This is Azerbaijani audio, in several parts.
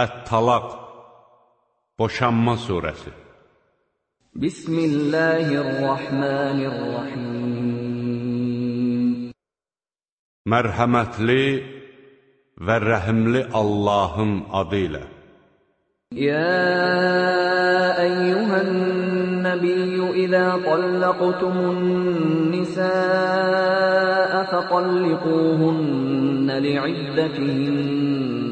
Ət-Talaq Boşanma Suresi Bismillahirrahmanirrahim Mərhəmətli və rəhimli Allahın adı ilə يا أيها النبي إذا طلقتم النساء فطلقوهن لعدتهن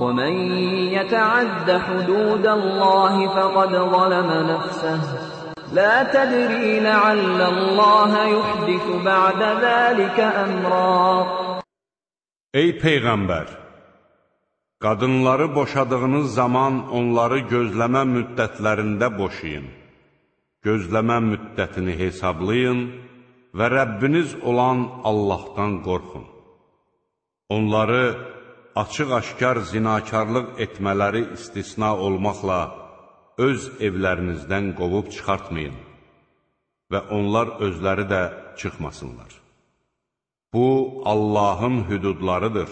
ومن يتعد حدود الله فقد ظلم نفسه لا تدري لعل الله يحدث بعد ذلك أمرا Ey Peyğəmbər! Qadınları boşadığınız zaman onları gözləmə müddətlərində boşayın. Gözləmə müddətini hesablayın və Rəbbiniz olan Allahdan qorxun. Onları açıq-aşkar zinakarlıq etmələri istisna olmaqla öz evlərinizdən qovub çıxartmayın və onlar özləri də çıxmasınlar. Bu, Allahın hüdudlarıdır.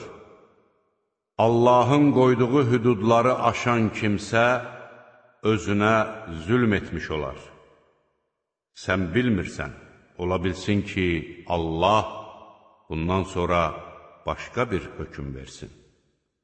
Allahın qoyduğu hüdudları aşan kimsə özünə zülm etmiş olar. Sən bilmirsən, ola bilsin ki, Allah bundan sonra başqa bir hökm versin.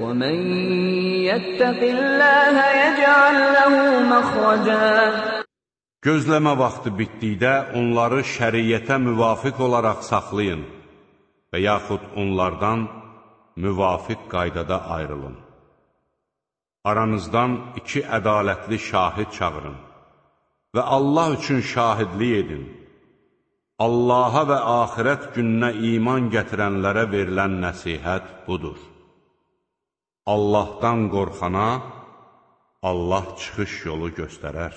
ومن يتق الله يجعل له مخرجا Gözləmə vaxtı bitdikdə onları şəriyyətə müvafiq olaraq saxlayın və yaxud onlardan müvafiq qaydada ayrılın. Aranızdan iki ədalətli şahid çağırın və Allah üçün şahidlik edin. Allaha və axirət gününə iman gətirənlərə verilən nəsihət budur. Allahdan qorxana Allah çıxış yolu göstərər.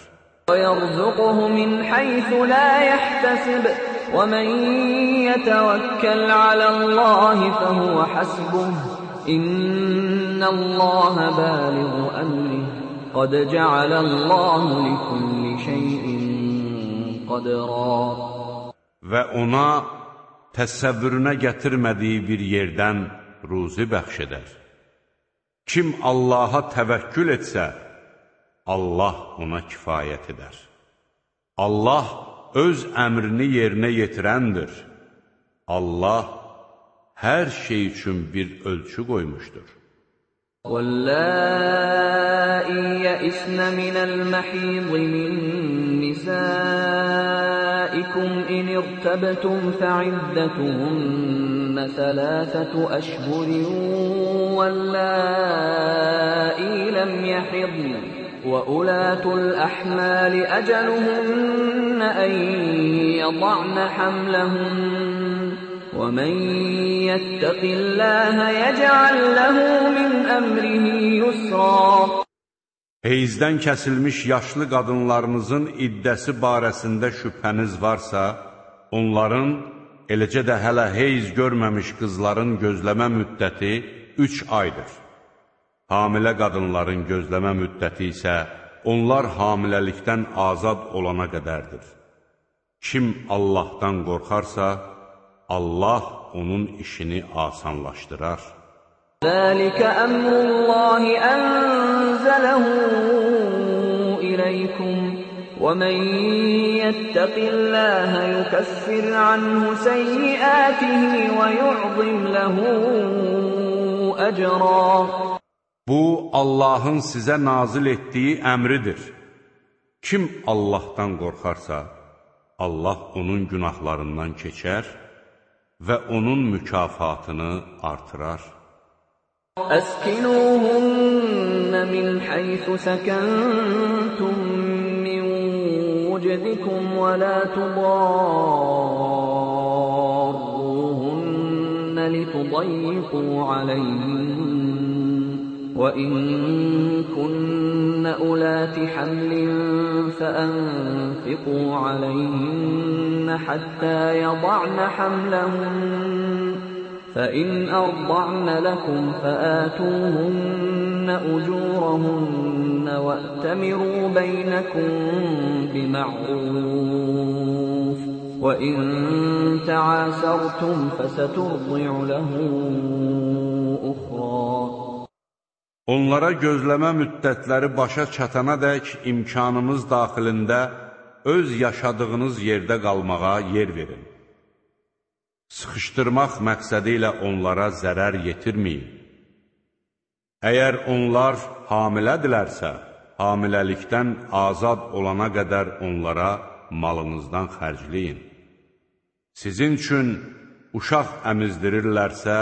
ويرزقه من حيث لا يحتسب ومن يتوكل على الله فهو حسبه إن الله بالغ أمره قد جعل الله لكل شيء قدرا Və ona təsəvvürünə gətirmədiyi bir yerdən ruzi bəxş edər. Kim Allaha təvəkkül etsə, Allah ona kifayət edər. Allah öz əmrini yerinə yetirəndir. Allah hər şey üçün bir ölçü qoymuşdur. واللائي يئسن من المحيض من نسائكم إن ارتبتم فعدتهن ثلاثة أشهر واللائي لم يحضن وأولاة الأحمال أجلهن أن يضعن حملهن ومن يتق الله يجعل له من أمره يسرا Heyzdən kəsilmiş yaşlı qadınlarınızın iddəsi barəsində şübhəniz varsa, onların, eləcə də hələ heyz görməmiş qızların gözləmə müddəti üç aydır. Hamilə qadınların gözləmə müddəti isə onlar hamiləlikdən azad olana qədərdir. Kim Allahdan qorxarsa, Allah onun işini asanlaşdırar. Zəlikə əmrullahi ənzələhu iləykum ومن يتق الله يكفر عنه سيئاته ويعظم له أجرا Bu, Allahın sizə nazil etdiyi əmridir. Kim Allahdan qorxarsa, Allah onun günahlarından keçər və onun mükafatını artırar. أسكنوهن من حيث سكنتم من وجدكم ولا تضاروهن لتضيقوا عليهن. وإن كن أولات حمل فأنفقوا عليهن حتى يضعن حملهن. فإن أرضعن لكم فآتوهن أجورهن وأتمروا بينكم بمعروف وإن تعاسرتم فسترضع له أخرى Onlara gözləmə müddətləri başa çatana dək imkanımız daxilində öz yaşadığınız yerdə qalmağa yer verin. Sıxışdırmaq məqsədi ilə onlara zərər yetirməyin. Əgər onlar hamilədilərsə, hamiləlikdən azad olana qədər onlara malınızdan xərcləyin. Sizin üçün uşaq əmizdirirlərsə,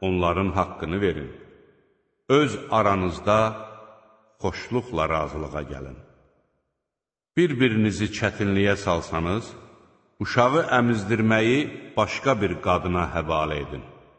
onların haqqını verin öz aranızda xoşluqla razılığa gəlin. Bir-birinizi çətinliyə salsanız, uşağı əmizdirməyi başqa bir qadına həvalə edin.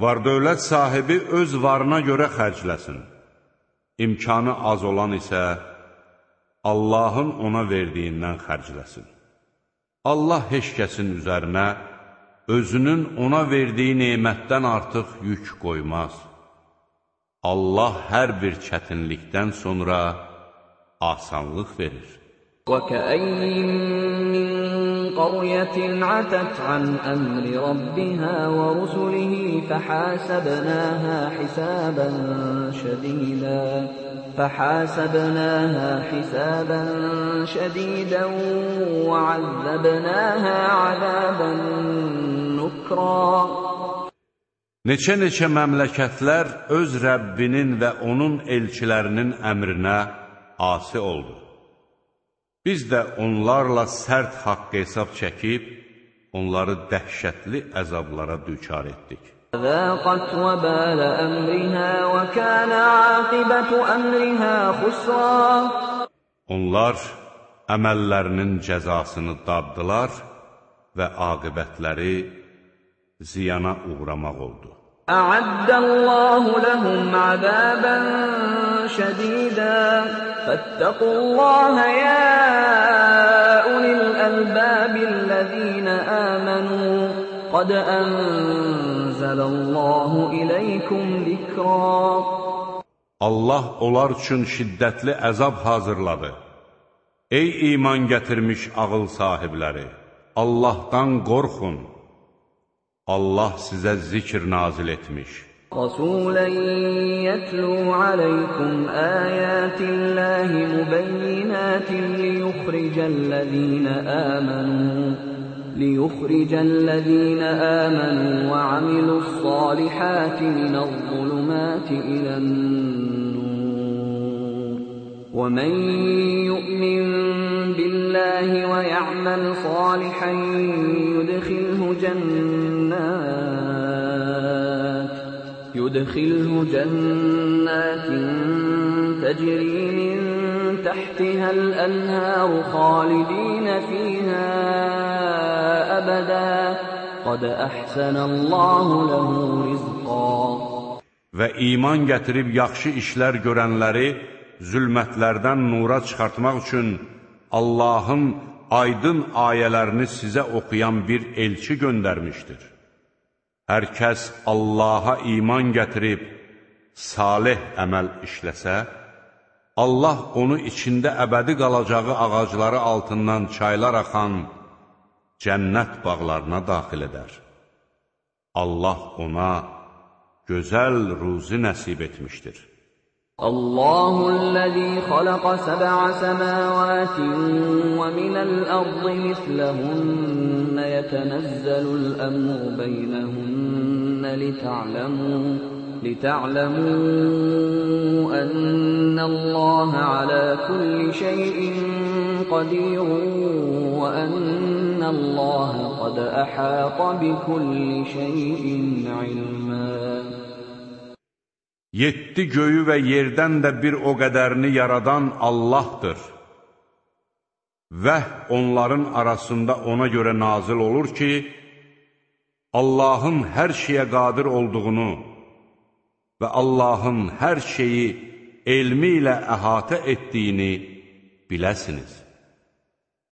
Var-dövlət sahibi öz varına görə xərcləsin. İmkanı az olan isə Allahın ona verdiyindən xərcləsin. Allah heç kəsin üzərinə özünün ona verdiyi nemətdən artıq yük qoymaz. Allah hər bir çətinlikdən sonra asanlıq verir. وَكَأَيِّن مِّن قَرْيَةٍ عَتَتْ عَنْ أَمْرِ رَبِّهَا وَرُسُلِهِ فَحَاسَبْنَاهَا حِسَابًا شَدِيدًا فَحَاسَبْنَاهَا حِسَابًا شَدِيدًا وَعَذَّبْنَاهَا عَذَابًا نُكْرًا Neçə-neçə məmləkətlər öz Rəbbinin və onun elçilərinin əmrinə asi oldu. Biz də onlarla sərt haqq hesab çəkib, onları dəhşətli əzablara düçar etdik. Zəqət və bələ əmrihə və kənə aqibətü əmrihə xüsra. Onlar əməllərinin cəzasını daddılar və aqibətləri ziyana uğramaq oldu. أعد الله لهم عذابا شديدا فاتقوا الله يا أولي الألباب الذين آمنوا قد أنزل الله إليكم ذكرا Allah onlar üçün şiddətli əzab hazırladı. Ey iman gətirmiş ağıl sahibləri! Allahdan qorxun! Allah sizə zikr nazil etmiş. عليكم آيات الله مبينات ليخرج الذين آمنوا ليخرج الذين آمنوا وعملوا الصالحات من الظلمات إلى النور ومن يؤمن بالله ويعمل صالحا يدخله جنات يدخله جنات تجري من تحتها الأنهار خالدين فيها أبدا قد أحسن الله له رزقا Və iman gətirib yaxşı işlər görənləri zülmətlərdən nura çıxartmaq üçün Allahın aydın ayələrini sizə oxuyan bir elçi göndərmişdir. Hər kəs Allaha iman gətirib, salih əməl işləsə, Allah onu içində əbədi qalacağı ağacları altından çaylar axan cənnət bağlarına daxil edər. Allah ona gözəl ruzi nəsib etmişdir. الله الذي خلق سبع سماوات ومن الأرض مثلهن يتنزل الأمر بينهن لتعلموا لتعلموا أن الله على كل شيء قدير وأن الله قد أحاط بكل شيء علما Yeddi göyü və yerdən də bir o qədərini yaradan Allahdır. Vəh onların arasında ona görə nazil olur ki, Allahın hər şeyə qadir olduğunu və Allahın hər şeyi elmi ilə əhatə etdiyini biləsiniz.